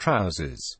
trousers.